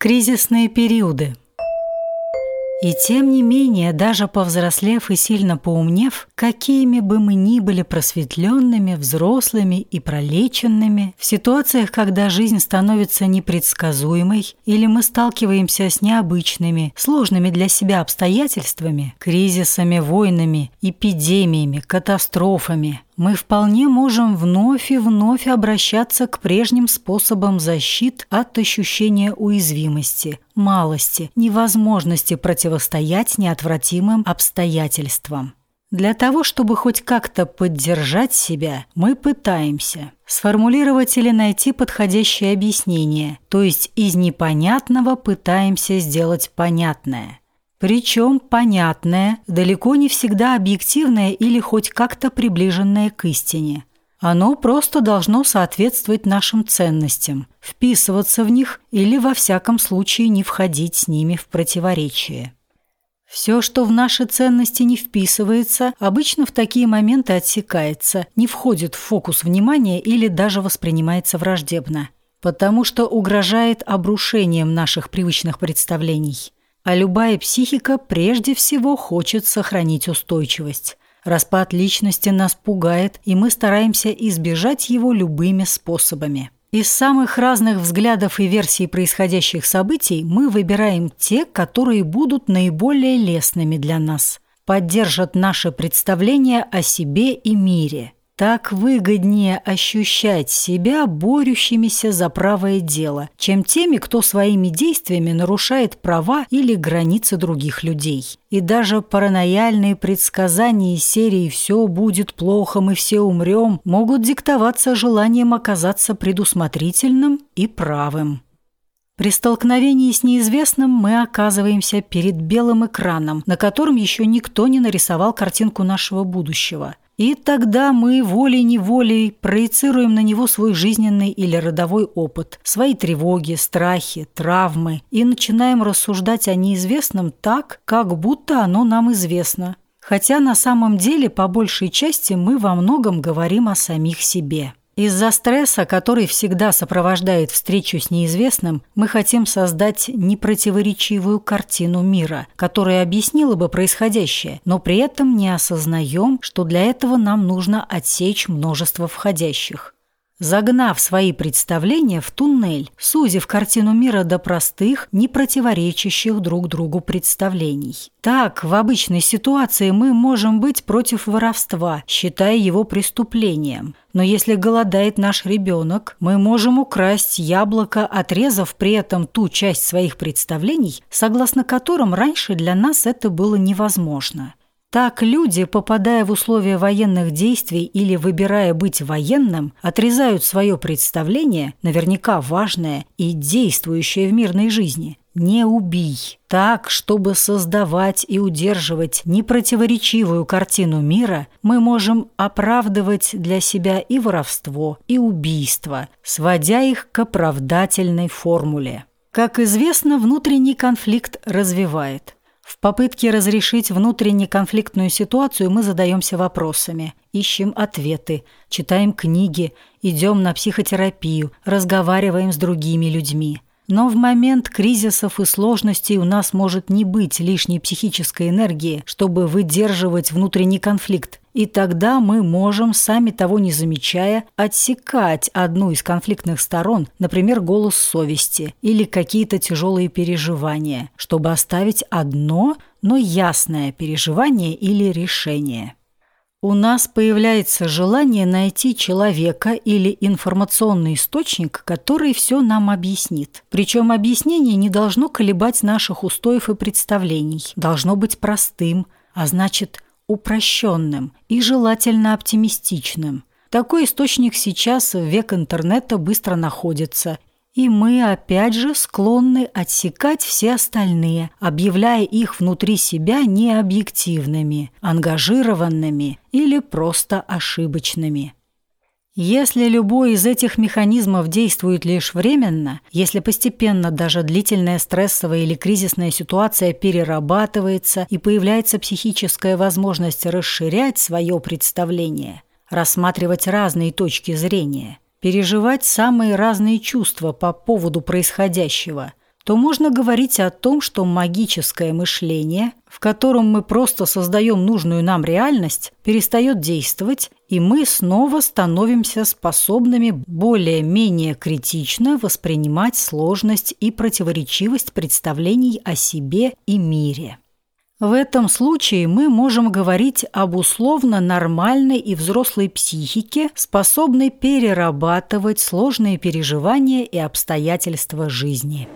кризисные периоды. И тем не менее, даже повзрослев и сильно поумнев, какими бы мы ни были просветленными, взрослыми и пролеченными, в ситуациях, когда жизнь становится непредсказуемой или мы сталкиваемся с необычными, сложными для себя обстоятельствами, кризисами, войнами, эпидемиями, катастрофами, мы вполне можем вновь и вновь обращаться к прежним способам защит от ощущения уязвимости, малости, невозможности противостоять неотвратимым обстоятельствам. Для того, чтобы хоть как-то поддержать себя, мы пытаемся сформулировать или найти подходящее объяснение, то есть из непонятного пытаемся сделать понятное. Причем понятное, далеко не всегда объективное или хоть как-то приближенное к истине. Оно просто должно соответствовать нашим ценностям, вписываться в них или во всяком случае не входить с ними в противоречие. Все, что в наши ценности не вписывается, обычно в такие моменты отсекается, не входит в фокус внимания или даже воспринимается враждебно, потому что угрожает обрушением наших привычных представлений – а любая психика прежде всего хочет сохранить устойчивость. Распад личности нас пугает, и мы стараемся избежать его любыми способами. Из самых разных взглядов и версий происходящих событий мы выбираем те, которые будут наиболее лестными для нас, поддержат наше представление о себе и мире – так выгоднее ощущать себя борющимися за правое дело, чем теми, кто своими действиями нарушает права или границы других людей. И даже паранояльные предсказания из серии «все будет плохо, мы все умрем» могут диктоваться желанием оказаться предусмотрительным и правым. При столкновении с неизвестным мы оказываемся перед белым экраном, на котором еще никто не нарисовал картинку нашего будущего. И тогда мы волей-неволей проецируем на него свой жизненный или родовой опыт, свои тревоги, страхи, травмы и начинаем рассуждать о неизвестном так, как будто оно нам известно. Хотя на самом деле по большей части мы во многом говорим о самих себе. Из-за стресса, который всегда сопровождает встречу с неизвестным, мы хотим создать непротиворечивую картину мира, которая объяснила бы происходящее, но при этом не осознаем, что для этого нам нужно отсечь множество входящих загнав свои представления в туннель, сузив картину мира до простых, не противоречащих друг другу представлений. Так, в обычной ситуации мы можем быть против воровства, считая его преступлением. Но если голодает наш ребенок, мы можем украсть яблоко, отрезав при этом ту часть своих представлений, согласно которым раньше для нас это было невозможно. Так люди, попадая в условия военных действий или выбирая быть военным, отрезают свое представление, наверняка важное и действующее в мирной жизни. Не убий. Так, чтобы создавать и удерживать непротиворечивую картину мира, мы можем оправдывать для себя и воровство, и убийство, сводя их к оправдательной формуле. Как известно, внутренний конфликт развивает – в попытке разрешить внутренне конфликтную ситуацию мы задаемся вопросами, ищем ответы, читаем книги, идем на психотерапию, разговариваем с другими людьми. Но в момент кризисов и сложностей у нас может не быть лишней психической энергии, чтобы выдерживать внутренний конфликт. И тогда мы можем, сами того не замечая, отсекать одну из конфликтных сторон, например, голос совести или какие-то тяжелые переживания, чтобы оставить одно, но ясное переживание или решение. У нас появляется желание найти человека или информационный источник, который все нам объяснит. Причем объяснение не должно колебать наших устоев и представлений, должно быть простым, а значит упрощенным и желательно оптимистичным. Такой источник сейчас в век интернета быстро находится, и мы опять же склонны отсекать все остальные, объявляя их внутри себя необъективными, ангажированными или просто ошибочными. Если любой из этих механизмов действует лишь временно, если постепенно даже длительная стрессовая или кризисная ситуация перерабатывается и появляется психическая возможность расширять свое представление, рассматривать разные точки зрения – переживать самые разные чувства по поводу происходящего, то можно говорить о том, что магическое мышление, в котором мы просто создаем нужную нам реальность, перестает действовать, и мы снова становимся способными более-менее критично воспринимать сложность и противоречивость представлений о себе и мире. В этом случае мы можем говорить об условно нормальной и взрослой психике, способной перерабатывать сложные переживания и обстоятельства жизни.